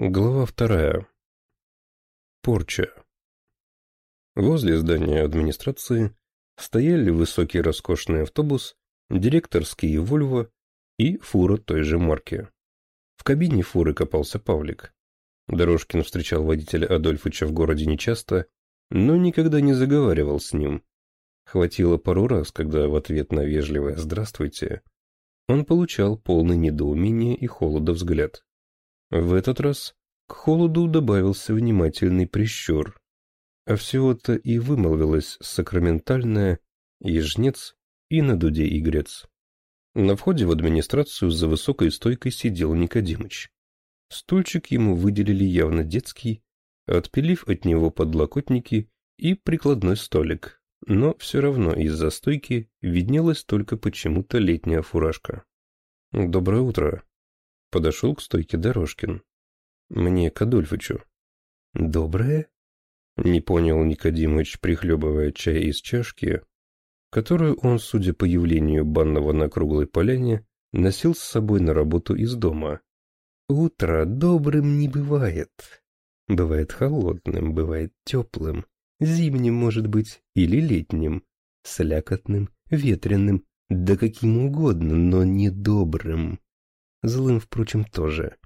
Глава вторая. Порча. Возле здания администрации стояли высокий роскошный автобус, директорский «Вольво» и фура той же марки. В кабине фуры копался Павлик. Дорожкин встречал водителя Адольфыча в городе нечасто, но никогда не заговаривал с ним. Хватило пару раз, когда в ответ на вежливое «здравствуйте» он получал полный недоумения и холода взгляд. В этот раз к холоду добавился внимательный прищур. А всего-то и вымолвилось сакраментальное «и жнец, и на дуде игрец». На входе в администрацию за высокой стойкой сидел Никодимыч. Стульчик ему выделили явно детский, отпилив от него подлокотники и прикладной столик, но все равно из-за стойки виднелась только почему-то летняя фуражка. «Доброе утро», Подошел к стойке Дорожкин. Мне к Адольфычу. Доброе? Не понял Никодимыч, прихлебывая чай из чашки, которую он, судя по явлению банного на круглой поляне, носил с собой на работу из дома. Утро добрым не бывает. Бывает холодным, бывает теплым, зимним, может быть, или летним, слякотным, ветреным, да каким угодно, но не добрым. Злым, впрочем, тоже.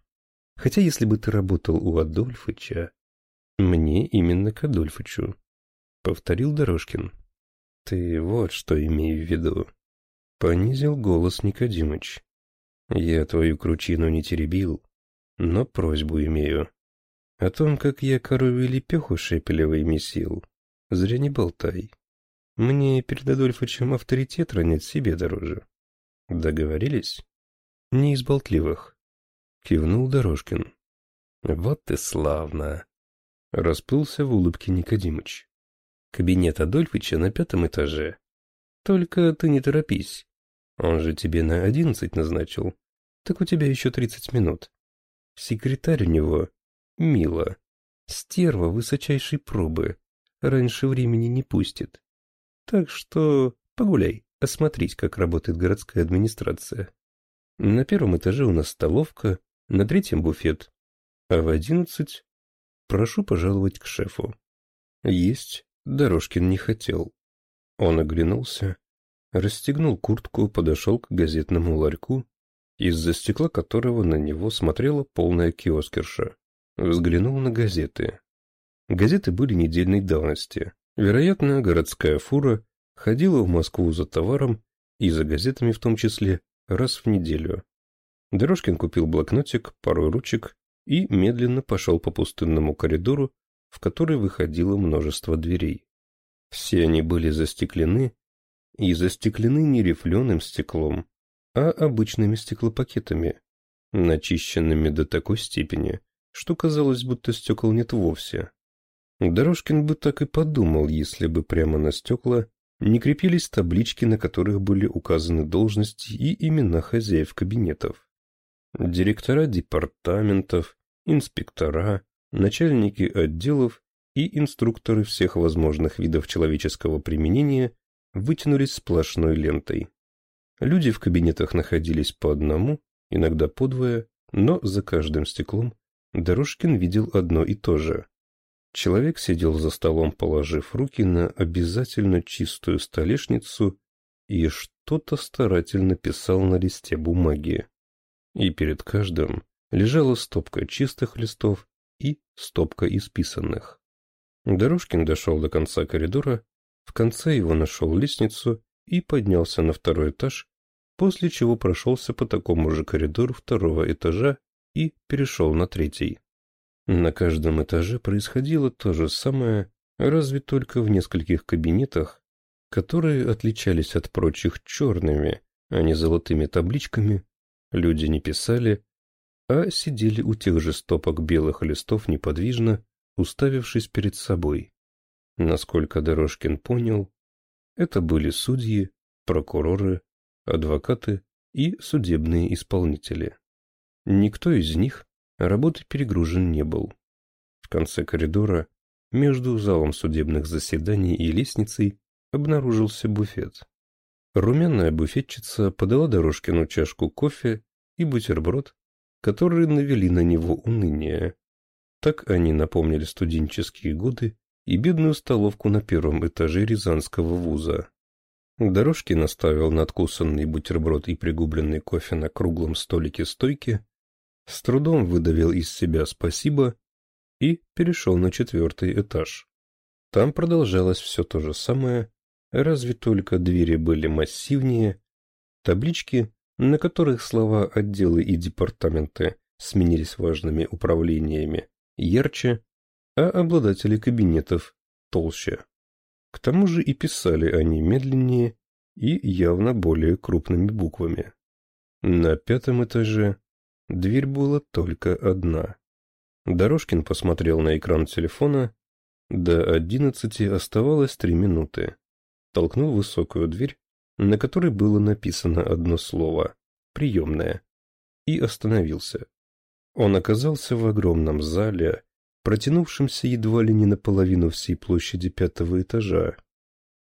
Хотя если бы ты работал у Адольфыча... Мне именно к Адольфычу. Повторил Дорожкин. Ты вот что имею в виду. Понизил голос Никодимыч. Я твою кручину не теребил, но просьбу имею. О том, как я коровью лепеху шепелевой месил, зря не болтай. Мне перед Адольфычем авторитет ранять себе дороже. Договорились? Не из болтливых. Кивнул Дорожкин. Вот ты славно. Расплылся в улыбке Никодимыч. Кабинет Адольфыча на пятом этаже. Только ты не торопись. Он же тебе на одиннадцать назначил. Так у тебя еще тридцать минут. Секретарь у него Мила. Стерва высочайшей пробы. Раньше времени не пустит. Так что погуляй, осмотрись, как работает городская администрация. На первом этаже у нас столовка, на третьем буфет. А в одиннадцать прошу пожаловать к шефу. Есть Дорожкин не хотел. Он оглянулся, расстегнул куртку, подошел к газетному ларьку, из-за стекла которого на него смотрела полная киоскерша. Взглянул на газеты. Газеты были недельной давности. Вероятно, городская фура ходила в Москву за товаром и за газетами в том числе, раз в неделю. Дорожкин купил блокнотик, пару ручек и медленно пошел по пустынному коридору, в который выходило множество дверей. Все они были застеклены, и застеклены не рифленым стеклом, а обычными стеклопакетами, начищенными до такой степени, что казалось, будто стекол нет вовсе. Дорожкин бы так и подумал, если бы прямо на стекла не крепились таблички, на которых были указаны должности и имена хозяев кабинетов. Директора департаментов, инспектора, начальники отделов и инструкторы всех возможных видов человеческого применения вытянулись сплошной лентой. Люди в кабинетах находились по одному, иногда по двое, но за каждым стеклом Дорожкин видел одно и то же. Человек сидел за столом, положив руки на обязательно чистую столешницу и что-то старательно писал на листе бумаги. И перед каждым лежала стопка чистых листов и стопка исписанных. Дорожкин дошел до конца коридора, в конце его нашел лестницу и поднялся на второй этаж, после чего прошелся по такому же коридору второго этажа и перешел на третий. На каждом этаже происходило то же самое, разве только в нескольких кабинетах, которые отличались от прочих черными, а не золотыми табличками, люди не писали, а сидели у тех же стопок белых листов неподвижно, уставившись перед собой. Насколько Дорожкин понял, это были судьи, прокуроры, адвокаты и судебные исполнители. Никто из них Работы перегружен не был. В конце коридора, между залом судебных заседаний и лестницей, обнаружился буфет. Румяная буфетчица подала Дорожкину чашку кофе и бутерброд, которые навели на него уныние. Так они напомнили студенческие годы и бедную столовку на первом этаже Рязанского вуза. Дорожки наставил надкусанный бутерброд и пригубленный кофе на круглом столике стойки, с трудом выдавил из себя «спасибо» и перешел на четвертый этаж. Там продолжалось все то же самое, разве только двери были массивнее, таблички, на которых слова отделы и департаменты сменились важными управлениями, ярче, а обладатели кабинетов толще. К тому же и писали они медленнее и явно более крупными буквами. На пятом этаже дверь была только одна. Дорожкин посмотрел на экран телефона. До одиннадцати оставалось три минуты. Толкнул высокую дверь, на которой было написано одно слово «приемная», и остановился. Он оказался в огромном зале, протянувшемся едва ли не наполовину всей площади пятого этажа.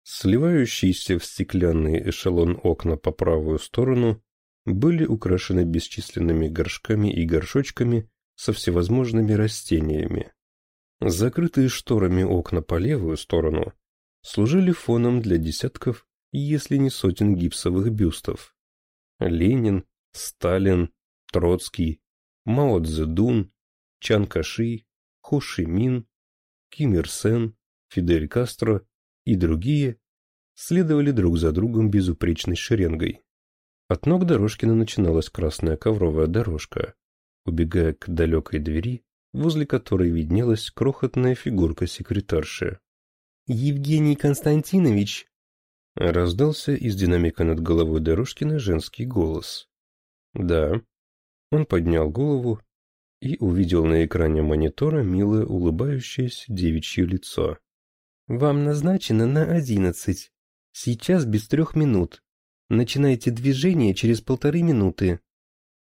Сливающиеся в стеклянный эшелон окна по правую сторону были украшены бесчисленными горшками и горшочками со всевозможными растениями. Закрытые шторами окна по левую сторону служили фоном для десятков, если не сотен гипсовых бюстов. Ленин, Сталин, Троцкий, Мао Цзэдун, Чан Каши, Хо Ши Мин, Ким Ир Сен, Фидель Кастро и другие следовали друг за другом безупречной шеренгой. От ног Дорожкина начиналась красная ковровая дорожка, убегая к далекой двери, возле которой виднелась крохотная фигурка секретарши. «Евгений Константинович!» Раздался из динамика над головой Дорожкина женский голос. «Да». Он поднял голову и увидел на экране монитора милое улыбающееся девичье лицо. «Вам назначено на одиннадцать. Сейчас без трех минут. Начинайте движение через полторы минуты».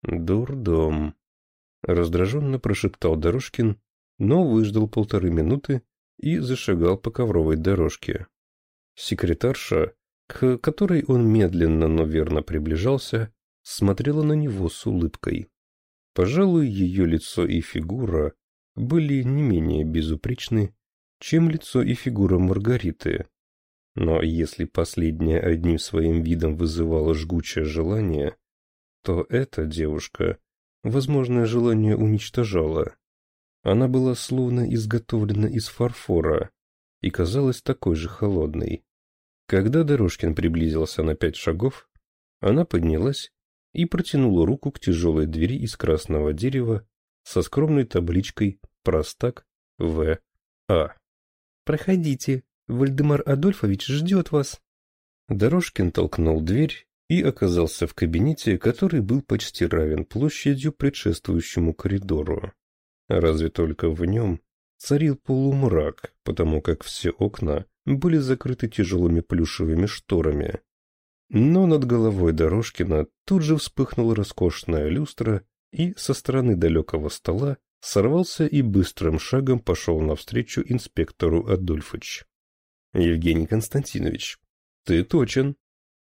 «Дурдом», — раздраженно прошептал Дорожкин, но выждал полторы минуты и зашагал по ковровой дорожке. Секретарша, к которой он медленно, но верно приближался, смотрела на него с улыбкой. Пожалуй, ее лицо и фигура были не менее безупречны, чем лицо и фигура Маргариты. Но если последняя одним своим видом вызывала жгучее желание, то эта девушка, возможное желание уничтожала. Она была словно изготовлена из фарфора и казалась такой же холодной. Когда Дорожкин приблизился на пять шагов, она поднялась и протянула руку к тяжелой двери из красного дерева со скромной табличкой «Простак В. А». «Проходите, Вальдемар Адольфович ждет вас». Дорожкин толкнул дверь и оказался в кабинете, который был почти равен площадью предшествующему коридору. Разве только в нем царил полумрак, потому как все окна были закрыты тяжелыми плюшевыми шторами, но над головой Дорожкина тут же вспыхнула роскошная люстра, и со стороны далекого стола сорвался и быстрым шагом пошел навстречу инспектору Адольфыч. «Евгений Константинович, ты точен.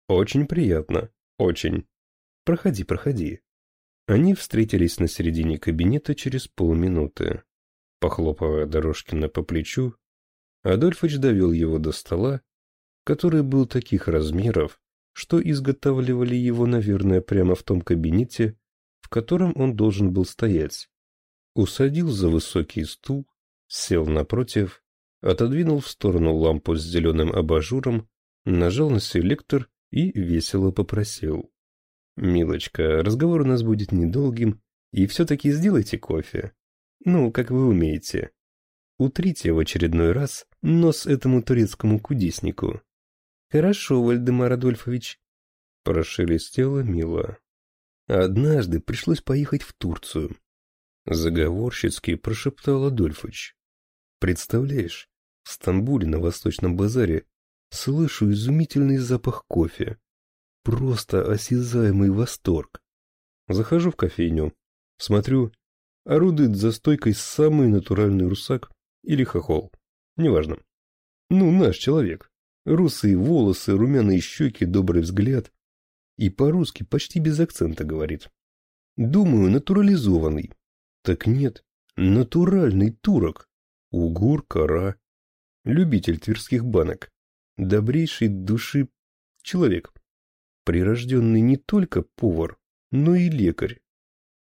Очень приятно. Очень. Проходи, проходи». Они встретились на середине кабинета через полминуты. Похлопывая Дорожкина по плечу, Адольфыч довел его до стола, который был таких размеров, что изготавливали его, наверное, прямо в том кабинете, в котором он должен был стоять. Усадил за высокий стул, сел напротив, отодвинул в сторону лампу с зеленым абажуром, нажал на селектор и весело попросил. «Милочка, разговор у нас будет недолгим, и все-таки сделайте кофе. Ну, как вы умеете. Утрите в очередной раз нос этому турецкому кудеснику. «Хорошо, Вальдемар Адольфович», — прошелестела Мила. «Однажды пришлось поехать в Турцию», — заговорщицки прошептал Адольфович. «Представляешь, в Стамбуле на Восточном базаре слышу изумительный запах кофе. Просто осязаемый восторг. Захожу в кофейню, смотрю, орудует за стойкой самый натуральный русак или хохол, неважно. Ну, наш человек. Русые волосы, румяные щеки, добрый взгляд. И по-русски почти без акцента говорит. Думаю, натурализованный. Так нет, Натуральный турок. Угур, кора. Любитель тверских банок. Добрейший души человек. Прирожденный не только повар, но и лекарь.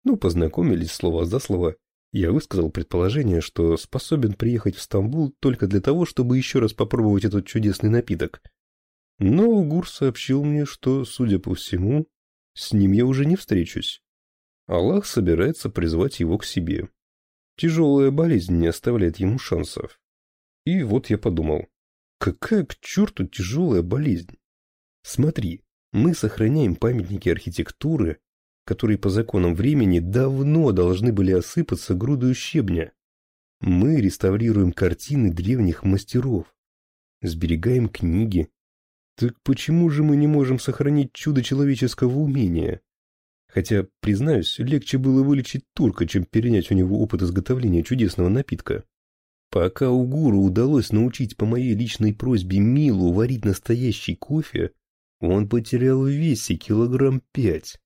Ну, познакомились слово за слово. Я высказал предположение, что способен приехать в Стамбул только для того, чтобы еще раз попробовать этот чудесный напиток. Но Угур сообщил мне, что, судя по всему, с ним я уже не встречусь. Аллах собирается призвать его к себе. Тяжелая болезнь не оставляет ему шансов. И вот я подумал, какая к черту тяжелая болезнь? Смотри, мы сохраняем памятники архитектуры, которые по законам времени давно должны были осыпаться грудой щебня. Мы реставрируем картины древних мастеров, сберегаем книги. Так почему же мы не можем сохранить чудо человеческого умения? Хотя, признаюсь, легче было вылечить турка, чем перенять у него опыт изготовления чудесного напитка. Пока Угуру удалось научить по моей личной просьбе Милу варить настоящий кофе, он потерял в весе килограмм пять.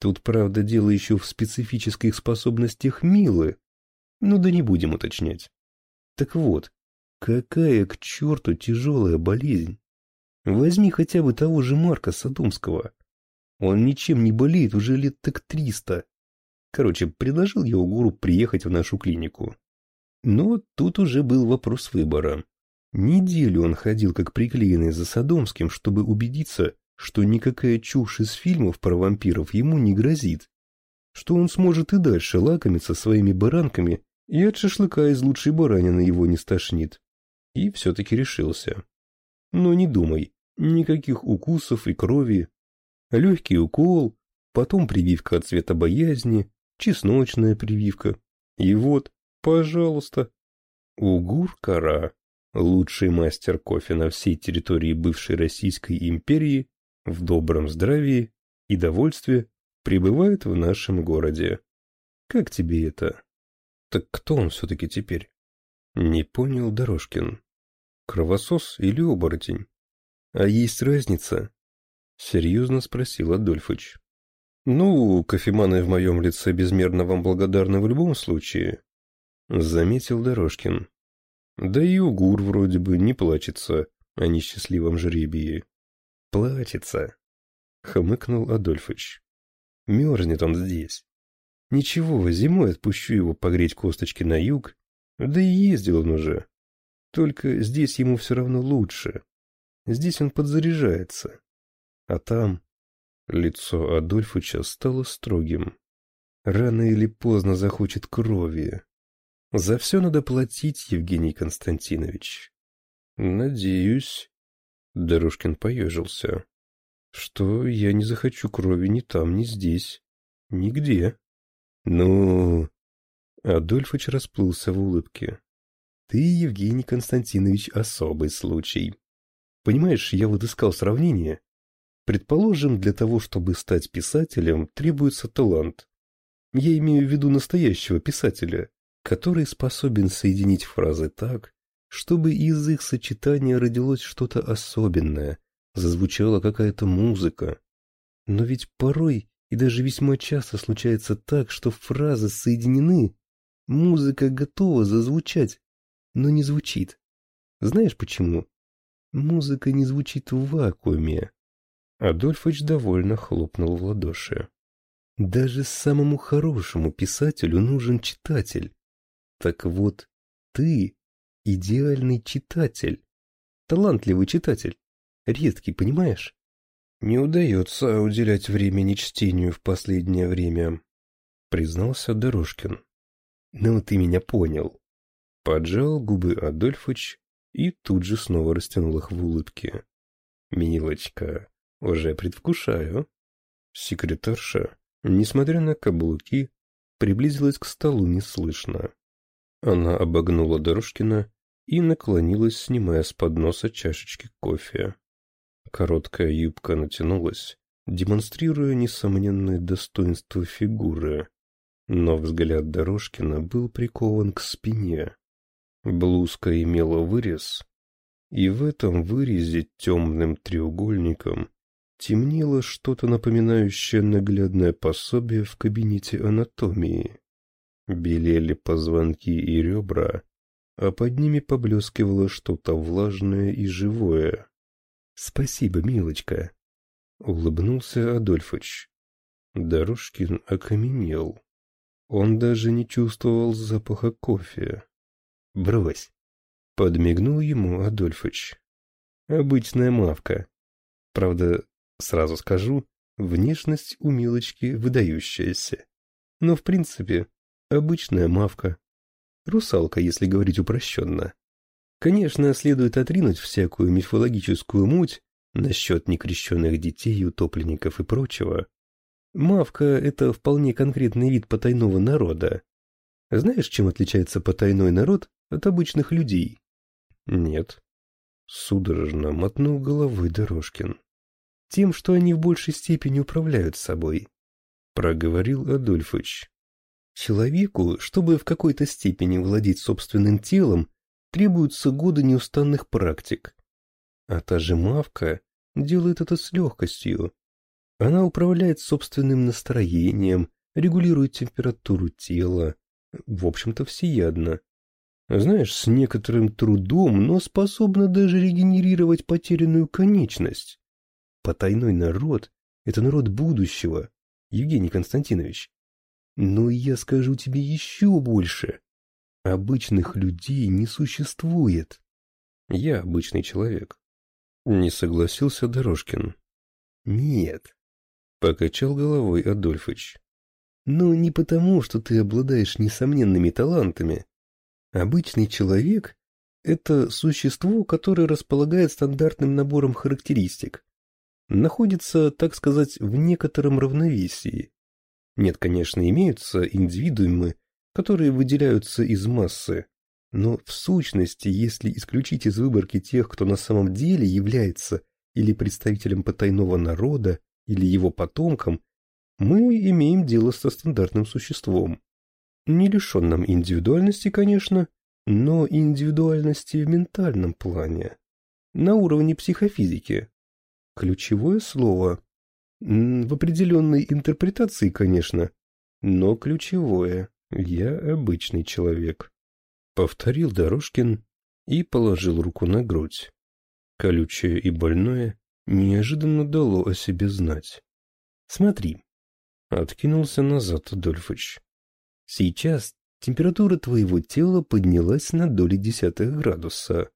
Тут, правда, дело еще в специфических способностях Милы. Ну да не будем уточнять. Так вот, какая к черту тяжелая болезнь? Возьми хотя бы того же Марка Садомского. Он ничем не болеет уже лет так триста. Короче, предложил я Угуру приехать в нашу клинику. Но тут уже был вопрос выбора. Неделю он ходил как приклеенный за Садомским, чтобы убедиться, что никакая чушь из фильмов про вампиров ему не грозит, что он сможет и дальше лакомиться своими баранками и от шашлыка из лучшей баранины его не стошнит. И все-таки решился. Но не думай, никаких укусов и крови, Легкий укол, потом прививка от цвета боязни, чесночная прививка. И вот, пожалуйста, Угур-Кара, лучший мастер кофе на всей территории бывшей Российской империи, в добром здравии и довольстве пребывает в нашем городе. Как тебе это? Так кто он все-таки теперь? Не понял Дорожкин. Кровосос или оборотень? А есть разница? Серьезно спросил Адольфыч. «Ну, кофеманы в моем лице безмерно вам благодарны в любом случае», — заметил Дорожкин. «Да и Угур вроде бы не плачется о несчастливом жребии». «Плачется», — хмыкнул Адольфыч. «Мерзнет он здесь. Ничего, зимой отпущу его погреть косточки на юг, да и ездил он уже. Только здесь ему все равно лучше. Здесь он подзаряжается. А там... Лицо Адольфыча стало строгим. Рано или поздно захочет крови. За все надо платить, Евгений Константинович. Надеюсь... Дорожкин поежился. Что я не захочу крови ни там, ни здесь. Нигде. Ну... Адольфыч расплылся в улыбке. Ты, Евгений Константинович, особый случай. Понимаешь, я вот искал сравнение. Предположим, для того, чтобы стать писателем, требуется талант. Я имею в виду настоящего писателя, который способен соединить фразы так, чтобы из их сочетания родилось что-то особенное, зазвучала какая-то музыка. Но ведь порой и даже весьма часто случается так, что фразы соединены, музыка готова зазвучать, но не звучит. Знаешь почему? Музыка не звучит в вакууме. Адольфыч довольно хлопнул в ладоши. Даже самому хорошему писателю нужен читатель. Так вот, ты идеальный читатель. Талантливый читатель. Редкий, понимаешь? Не удается уделять времени чтению в последнее время, признался Дорожкин. Ну, ты меня понял. Поджал губы Адольфыч и тут же снова растянул их в улыбке. Милочка, уже предвкушаю. Секретарша, несмотря на каблуки, приблизилась к столу неслышно. Она обогнула Дорожкина и наклонилась, снимая с подноса чашечки кофе. Короткая юбка натянулась, демонстрируя несомненное достоинство фигуры. Но взгляд Дорожкина был прикован к спине. Блузка имела вырез, и в этом вырезе темным треугольником темнело что-то напоминающее наглядное пособие в кабинете анатомии. Белели позвонки и ребра, а под ними поблескивало что-то влажное и живое. «Спасибо, милочка!» — улыбнулся Адольфыч. Дорожкин окаменел. Он даже не чувствовал запаха кофе. «Брось!» — подмигнул ему Адольфыч. «Обычная мавка. Правда, сразу скажу, внешность у Милочки выдающаяся. Но, в принципе, обычная мавка. Русалка, если говорить упрощенно. Конечно, следует отринуть всякую мифологическую муть насчет некрещенных детей, утопленников и прочего. Мавка — это вполне конкретный вид потайного народа. Знаешь, чем отличается потайной народ от обычных людей? Нет. Судорожно мотнул головой Дорожкин. Тем, что они в большей степени управляют собой. Проговорил Адольфыч. Человеку, чтобы в какой-то степени владеть собственным телом, требуются годы неустанных практик. А та же мавка делает это с легкостью. Она управляет собственным настроением, регулирует температуру тела, в общем-то всеядно. Знаешь, с некоторым трудом, но способна даже регенерировать потерянную конечность. Потайной народ — это народ будущего, Евгений Константинович. Но я скажу тебе еще больше. Обычных людей не существует. Я обычный человек. Не согласился Дорожкин. Нет. Покачал головой Адольфыч. Но не потому, что ты обладаешь несомненными талантами. Обычный человек — это существо, которое располагает стандартным набором характеристик. Находится, так сказать, в некотором равновесии. Нет, конечно, имеются индивидуумы, которые выделяются из массы, но в сущности, если исключить из выборки тех, кто на самом деле является или представителем потайного народа, или его потомком, мы имеем дело со стандартным существом. Не лишенным индивидуальности, конечно, но индивидуальности в ментальном плане, на уровне психофизики. Ключевое слово в определенной интерпретации, конечно, но ключевое. Я обычный человек. Повторил Дорожкин и положил руку на грудь. Колючее и больное неожиданно дало о себе знать. Смотри. Откинулся назад Адольфыч. Сейчас температура твоего тела поднялась на доли десятых градуса.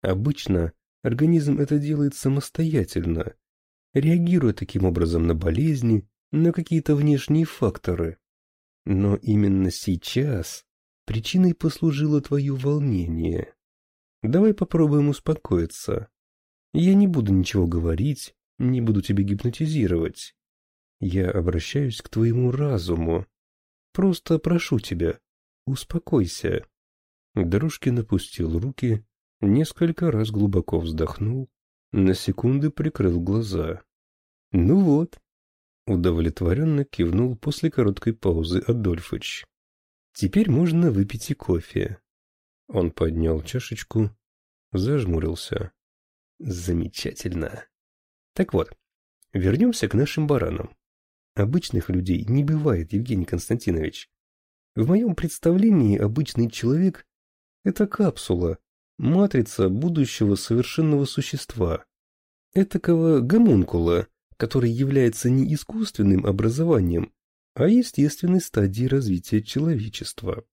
Обычно организм это делает самостоятельно, реагируя таким образом на болезни, на какие-то внешние факторы. Но именно сейчас причиной послужило твое волнение. Давай попробуем успокоиться. Я не буду ничего говорить, не буду тебя гипнотизировать. Я обращаюсь к твоему разуму. Просто прошу тебя, успокойся. Дорожкин опустил руки, несколько раз глубоко вздохнул на секунду прикрыл глаза. «Ну вот», — удовлетворенно кивнул после короткой паузы Адольфыч. «Теперь можно выпить и кофе». Он поднял чашечку, зажмурился. «Замечательно. Так вот, вернемся к нашим баранам. Обычных людей не бывает, Евгений Константинович. В моем представлении обычный человек — это капсула, матрица будущего совершенного существа, этакого гомункула, который является не искусственным образованием, а естественной стадией развития человечества.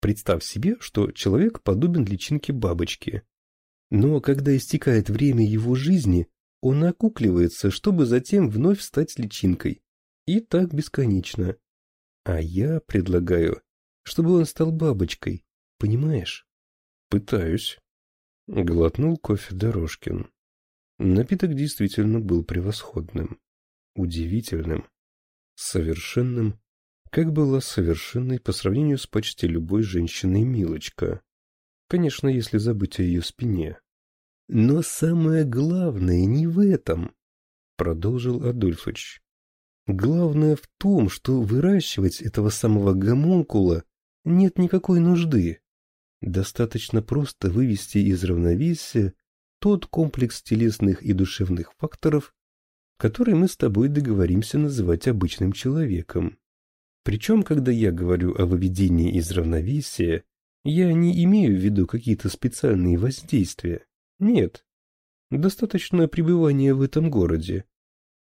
Представь себе, что человек подобен личинке бабочки. Но когда истекает время его жизни, он окукливается, чтобы затем вновь стать личинкой. И так бесконечно. А я предлагаю, чтобы он стал бабочкой, понимаешь? Пытаюсь. Глотнул кофе Дорожкин. Напиток действительно был превосходным, удивительным, совершенным, как была совершенной по сравнению с почти любой женщиной Милочка. Конечно, если забыть о ее спине. Но самое главное не в этом, продолжил Адольфович. Главное в том, что выращивать этого самого гомункула нет никакой нужды. Достаточно просто вывести из равновесия тот комплекс телесных и душевных факторов, который мы с тобой договоримся называть обычным человеком. Причем, когда я говорю о выведении из равновесия, я не имею в виду какие-то специальные воздействия. Нет. Достаточно пребывания в этом городе.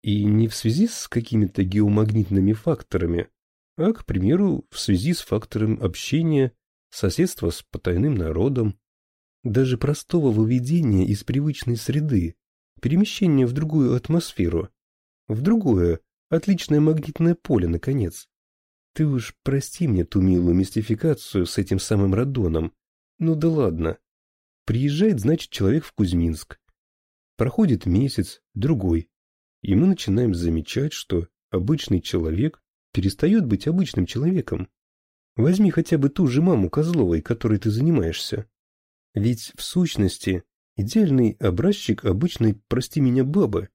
И не в связи с какими-то геомагнитными факторами, а, к примеру, в связи с фактором общения, соседства с потайным народом, даже простого выведения из привычной среды, перемещения в другую атмосферу, в другое, отличное магнитное поле, наконец. Ты уж прости мне ту милую мистификацию с этим самым радоном. Ну да ладно. Приезжает, значит, человек в Кузьминск. Проходит месяц, другой. И мы начинаем замечать, что обычный человек перестает быть обычным человеком. Возьми хотя бы ту же маму Козловой, которой ты занимаешься. Ведь, в сущности, идеальный образчик обычной, прости меня, бабы.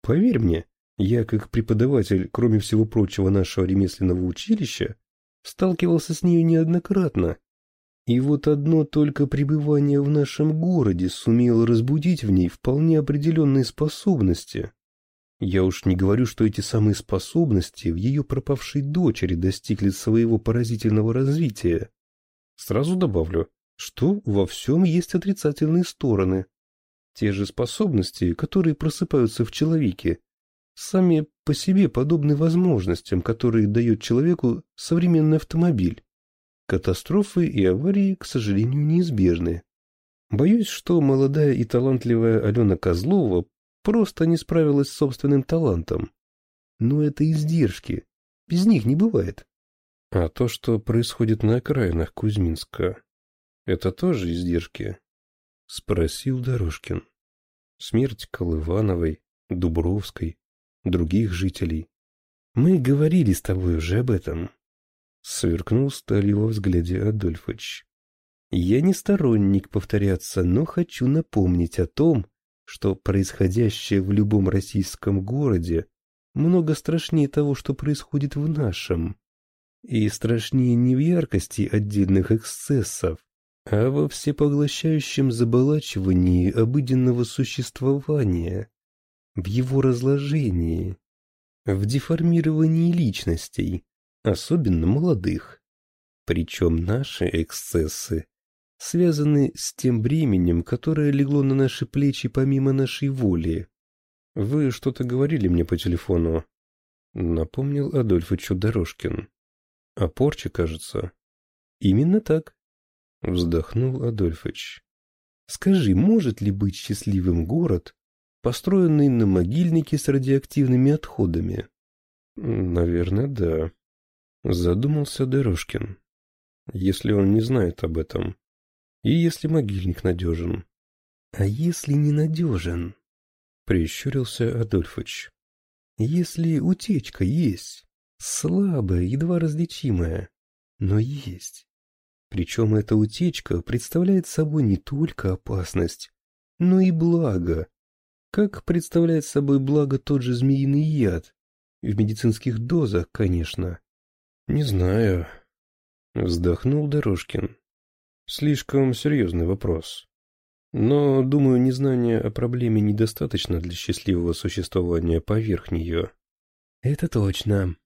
Поверь мне, я, как преподаватель, кроме всего прочего, нашего ремесленного училища, сталкивался с нею неоднократно. И вот одно только пребывание в нашем городе сумело разбудить в ней вполне определенные способности. Я уж не говорю, что эти самые способности в ее пропавшей дочери достигли своего поразительного развития. Сразу добавлю, что во всем есть отрицательные стороны. Те же способности, которые просыпаются в человеке, сами по себе подобны возможностям, которые дает человеку современный автомобиль. Катастрофы и аварии, к сожалению, неизбежны. Боюсь, что молодая и талантливая Алена Козлова просто не справилась с собственным талантом. Но это издержки. Без них не бывает. А то, что происходит на окраинах Кузьминска, это тоже издержки? Спросил Дорожкин. Смерть Колывановой, Дубровской, других жителей. Мы говорили с тобой уже об этом. Сверкнул сталью во взгляде Адольфыч. Я не сторонник повторяться, но хочу напомнить о том, что происходящее в любом российском городе много страшнее того, что происходит в нашем. И страшнее не в яркости отдельных эксцессов, а во всепоглощающем заболачивании обыденного существования, в его разложении, в деформировании личностей, особенно молодых. Причем наши эксцессы связаны с тем бременем, которое легло на наши плечи помимо нашей воли. Вы что-то говорили мне по телефону, напомнил Адольфыч Дорожкин. О порче, кажется. Именно так, вздохнул Адольфыч. Скажи, может ли быть счастливым город, построенный на могильнике с радиоактивными отходами? Наверное, да. Задумался Дорожкин. Если он не знает об этом. И если могильник надежен. А если ненадежен? Прищурился Адольфыч. Если утечка есть, слабая, едва различимая, но есть. Причем эта утечка представляет собой не только опасность, но и благо. Как представляет собой благо тот же змеиный яд? В медицинских дозах, конечно. Не знаю. Вздохнул Дорожкин. Слишком серьезный вопрос. Но, думаю, незнание о проблеме недостаточно для счастливого существования поверх нее. Это точно,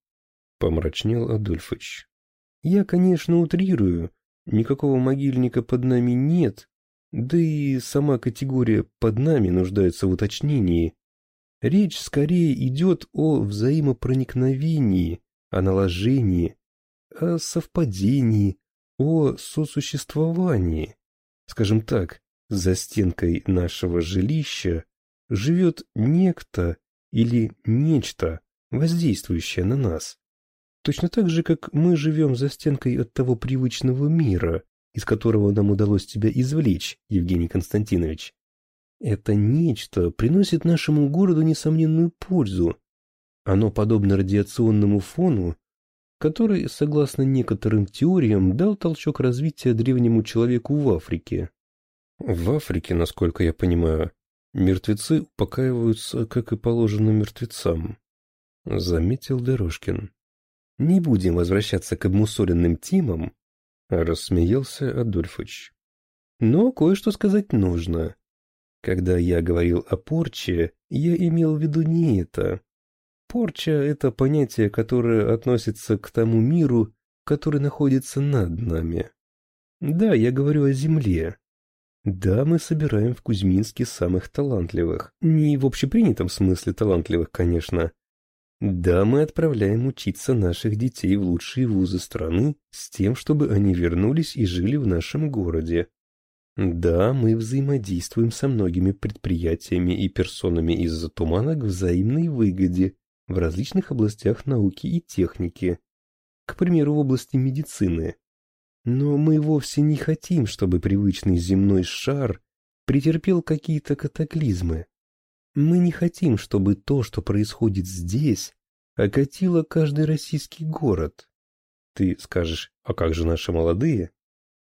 помрачнел Адольфыч. Я, конечно, утрирую. Никакого могильника под нами нет, да и сама категория «под нами» нуждается в уточнении. Речь скорее идет о взаимопроникновении, о наложении, о совпадении, о сосуществовании. Скажем так, за стенкой нашего жилища живет некто или нечто, воздействующее на нас. Точно так же, как мы живем за стенкой от того привычного мира, из которого нам удалось тебя извлечь, Евгений Константинович. Это нечто приносит нашему городу несомненную пользу. Оно подобно радиационному фону, который, согласно некоторым теориям, дал толчок развития древнему человеку в Африке. В Африке, насколько я понимаю, мертвецы упокаиваются, как и положено мертвецам, заметил Дорожкин. Не будем возвращаться к обмусоленным темам, рассмеялся Адольфыч. Но кое-что сказать нужно. Когда я говорил о порче, я имел в виду не это. Порча — это понятие, которое относится к тому миру, который находится над нами. Да, я говорю о земле. Да, мы собираем в Кузьминске самых талантливых. Не в общепринятом смысле талантливых, конечно. Да, мы отправляем учиться наших детей в лучшие вузы страны с тем, чтобы они вернулись и жили в нашем городе. Да, мы взаимодействуем со многими предприятиями и персонами из-за тумана к взаимной выгоде в различных областях науки и техники. К примеру, в области медицины. Но мы вовсе не хотим, чтобы привычный земной шар претерпел какие-то катаклизмы. Мы не хотим, чтобы то, что происходит здесь, окатило каждый российский город. Ты скажешь, а как же наши молодые?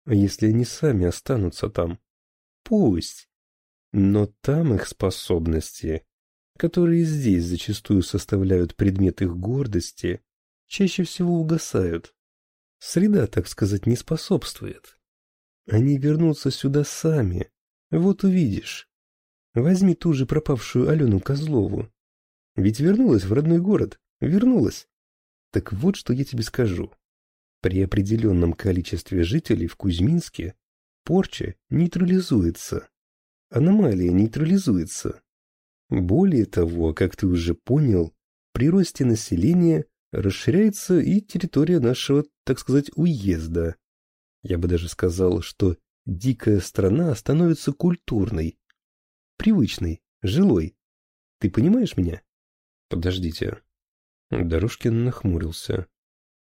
А если они сами останутся там? Пусть. Но там их способности, которые здесь зачастую составляют предмет их гордости, чаще всего угасают. Среда, так сказать, не способствует. Они вернутся сюда сами. Вот увидишь. Возьми ту же пропавшую Алену Козлову. Ведь вернулась в родной город. Вернулась. Так вот, что я тебе скажу. При определенном количестве жителей в Кузьминске порча нейтрализуется. Аномалия нейтрализуется. Более того, как ты уже понял, при росте населения расширяется и территория нашего, так сказать, уезда. Я бы даже сказал, что дикая страна становится культурной, привычной, жилой. Ты понимаешь меня? Подождите. Дорожкин нахмурился.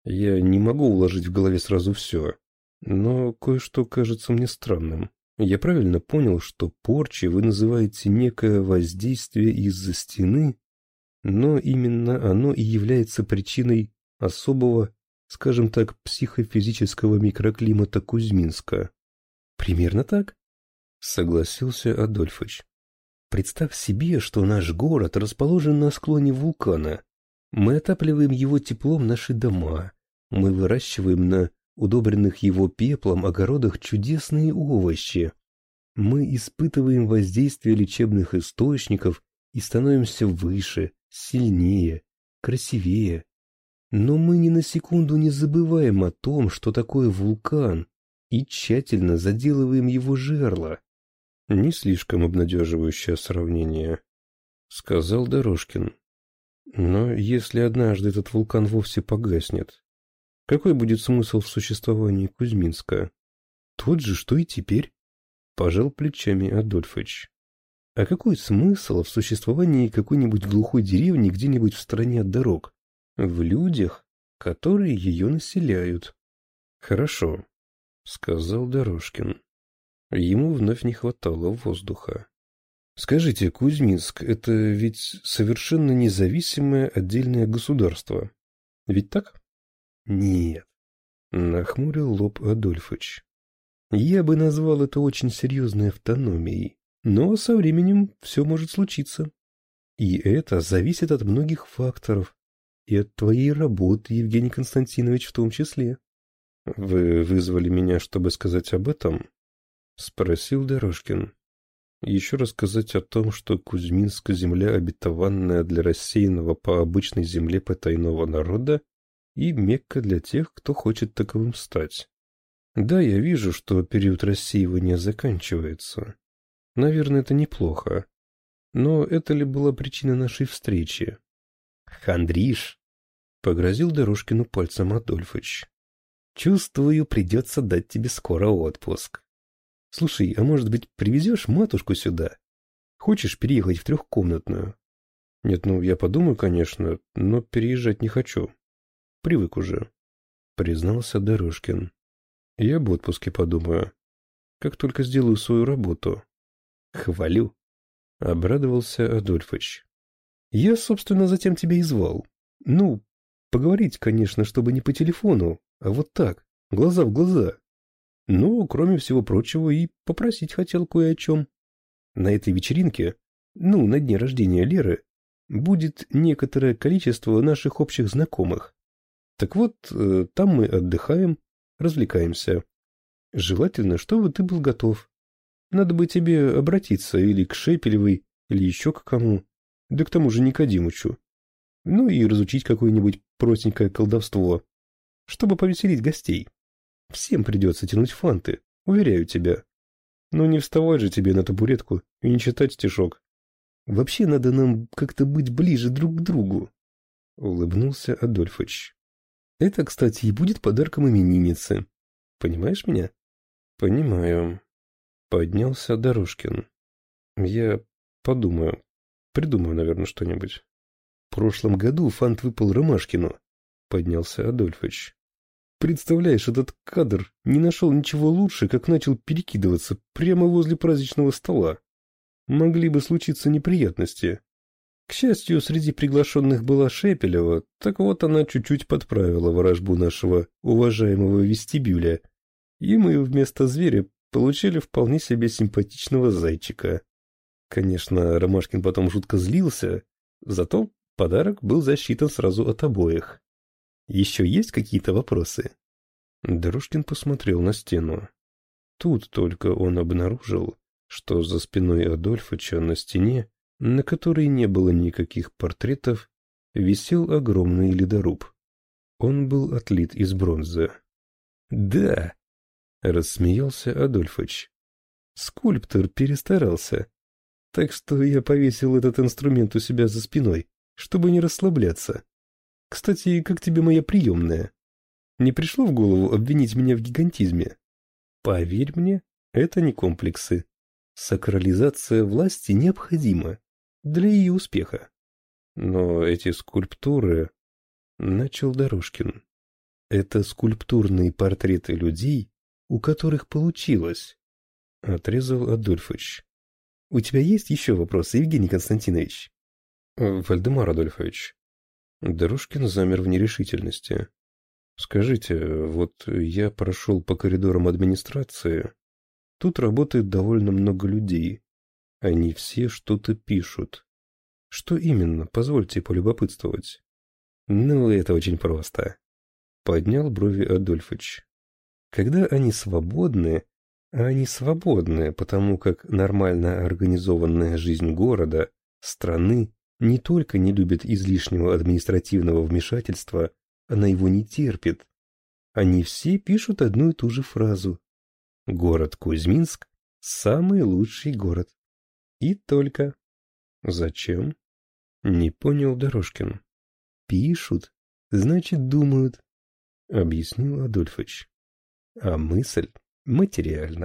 Я не могу уложить в голове сразу все, но кое-что кажется мне странным. Я правильно понял, что порчи вы называете некое воздействие из-за стены, но именно оно и является причиной особого, скажем так, психофизического микроклимата Кузьминска. Примерно так? Согласился Адольфович. Представь себе, что наш город расположен на склоне вулкана. Мы отапливаем его теплом наши дома, мы выращиваем на удобренных его пеплом огородах чудесные овощи. Мы испытываем воздействие лечебных источников и становимся выше, сильнее, красивее. Но мы ни на секунду не забываем о том, что такое вулкан, и тщательно заделываем его жерло. Не слишком обнадеживающее сравнение, — сказал Дорожкин. Но если однажды этот вулкан вовсе погаснет, какой будет смысл в существовании Кузьминска? Тот же, что и теперь. Пожал плечами Адольфович. А какой смысл в существовании какой-нибудь глухой деревни где-нибудь в стороне от дорог? В людях, которые ее населяют. Хорошо, сказал Дорожкин. Ему вновь не хватало воздуха. Скажите, Кузьминск — это ведь совершенно независимое отдельное государство. Ведь так? Нет. Нахмурил лоб Адольфыч. Я бы назвал это очень серьезной автономией. Но со временем все может случиться. И это зависит от многих факторов. И от твоей работы, Евгений Константинович, в том числе. Вы вызвали меня, чтобы сказать об этом? Спросил Дорожкин. Еще рассказать о том, что Кузьминская земля обетованная для рассеянного по обычной земле потайного народа и Мекка для тех, кто хочет таковым стать. Да, я вижу, что период рассеивания заканчивается. Наверное, это неплохо. Но это ли была причина нашей встречи? Хандриш! Погрозил Дорожкину пальцем Адольфыч. Чувствую, придется дать тебе скоро отпуск. Слушай, а может быть, привезешь матушку сюда? Хочешь переехать в трехкомнатную? Нет, ну, я подумаю, конечно, но переезжать не хочу. Привык уже, признался Дорожкин. Я об отпуске подумаю. Как только сделаю свою работу. Хвалю. Обрадовался Адольфович. Я, собственно, затем тебя и звал. Ну, поговорить, конечно, чтобы не по телефону, а вот так, глаза в глаза. Ну, кроме всего прочего, и попросить хотел кое о чем. На этой вечеринке, ну, на дне рождения Леры, будет некоторое количество наших общих знакомых. Так вот, э, там мы отдыхаем, развлекаемся. Желательно, чтобы ты был готов. Надо бы тебе обратиться или к Шепелевой, или еще к кому. Да к тому же Никодимычу. Ну и разучить какое-нибудь простенькое колдовство, чтобы повеселить гостей. Всем придется тянуть фанты, уверяю тебя. Но не вставать же тебе на табуретку и не читать стишок. Вообще надо нам как-то быть ближе друг к другу. Улыбнулся Адольфович. Это, кстати, и будет подарком именинницы. Понимаешь меня? Понимаю. Поднялся Дорожкин. Я подумаю. Придумаю, наверное, что-нибудь. В прошлом году фант выпал Ромашкину. Поднялся Адольфович. Представляешь, этот кадр не нашел ничего лучше, как начал перекидываться прямо возле праздничного стола. Могли бы случиться неприятности. К счастью, среди приглашенных была Шепелева, так вот она чуть-чуть подправила ворожбу нашего уважаемого вестибюля, и мы вместо зверя получили вполне себе симпатичного зайчика. Конечно, Ромашкин потом жутко злился, зато подарок был засчитан сразу от обоих. Еще есть какие-то вопросы? Дорожкин посмотрел на стену. Тут только он обнаружил, что за спиной Адольфыча на стене, на которой не было никаких портретов, висел огромный ледоруб. Он был отлит из бронзы. «Да!» — рассмеялся Адольфыч. «Скульптор перестарался. Так что я повесил этот инструмент у себя за спиной, чтобы не расслабляться. Кстати, как тебе моя приемная? Не пришло в голову обвинить меня в гигантизме? Поверь мне, это не комплексы. Сакрализация власти необходима для ее успеха. Но эти скульптуры... Начал Дорожкин. Это скульптурные портреты людей, у которых получилось. Отрезал Адольфович. У тебя есть еще вопросы, Евгений Константинович? Вальдемар Адольфович. Дорожкин замер в нерешительности. Скажите, вот я прошел по коридорам администрации. Тут работает довольно много людей. Они все что-то пишут. Что именно, позвольте полюбопытствовать. Ну, это очень просто. Поднял брови Адольфыч. Когда они свободны, а они свободны, потому как нормально организованная жизнь города, страны не только не любит излишнего административного вмешательства, она его не терпит. Они все пишут одну и ту же фразу. Город Кузьминск – самый лучший город. И только. Зачем? Не понял Дорожкин. Пишут, значит думают, объяснил Адольфович. А мысль материальна.